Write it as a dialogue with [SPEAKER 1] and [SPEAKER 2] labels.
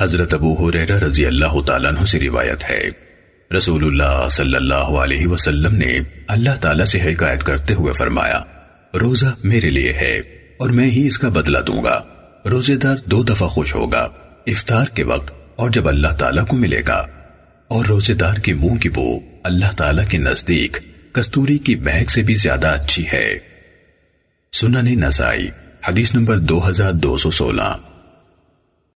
[SPEAKER 1] حضرت ابو حریرہ رضی اللہ تعالیٰ عنہ سے روایت ہے۔ رسول اللہ صلی اللہ علیہ وسلم نے اللہ تعالیٰ سے حکایت کرتے ہوئے فرمایا، روزہ میرے لیے ہے اور میں ہی اس کا بدلہ دوں گا۔ روزے دار دو دفعہ خوش ہوگا، افطار کے وقت اور جب اللہ تعالیٰ کو ملے گا۔ اور روزے دار کے منہ کی بو اللہ تعالیٰ کے نزدیک کستوری کی مہک سے بھی زیادہ اچھی ہے۔ سنن نسائی، حدیث نمبر دو ہزار دو سو سولہ۔